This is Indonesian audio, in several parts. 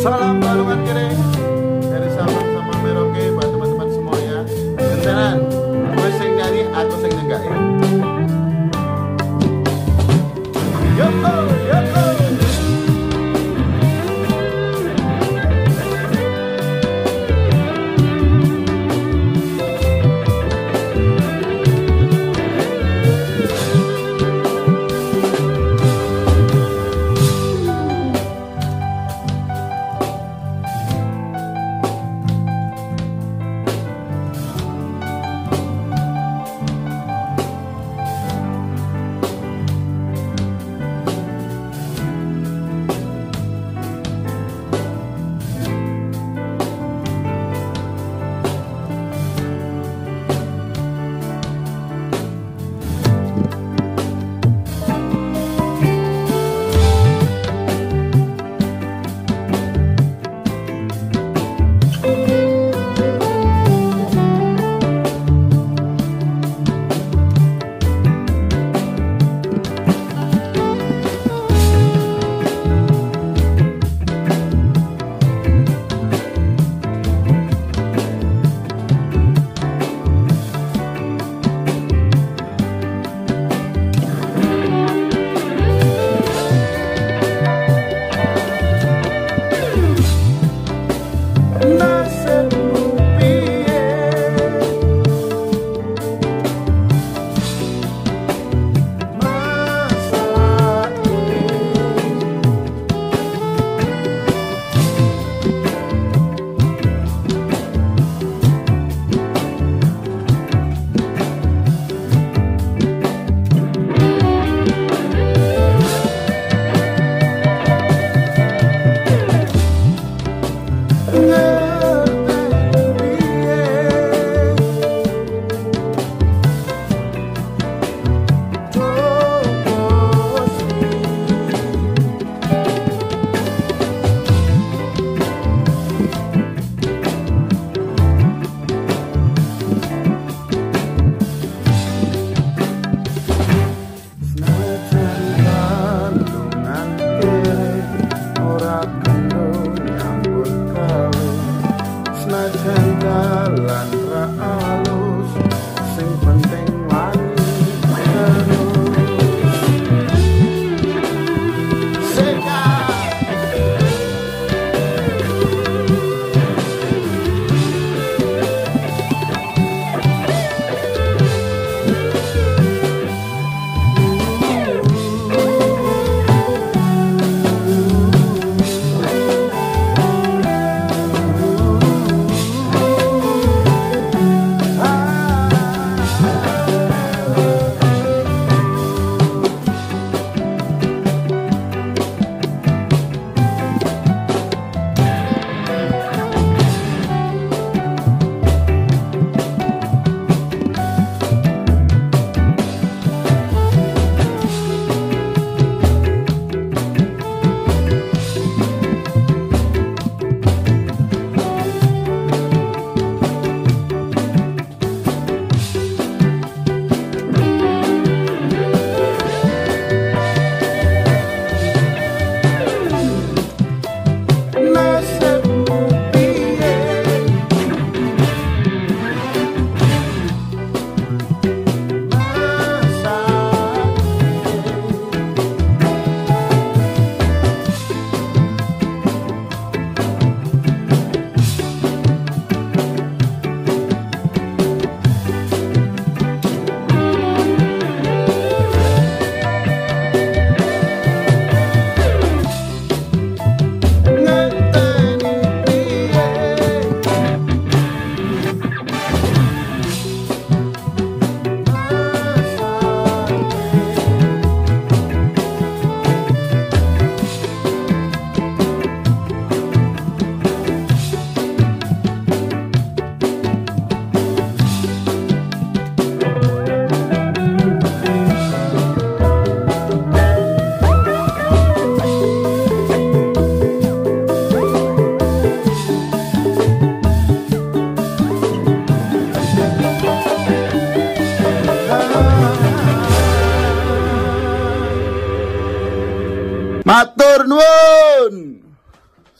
Salam balungan kiri dari Sabang sama Merauke buat teman-teman semuanya. Gentenan, gue sing nyanyi atau sing nenggak ya.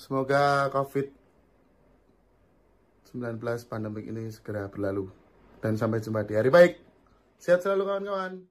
Semoga COVID-19 pandemik ini segera berlalu. Dan sampai jumpa di hari baik. Sehat selalu kawan-kawan.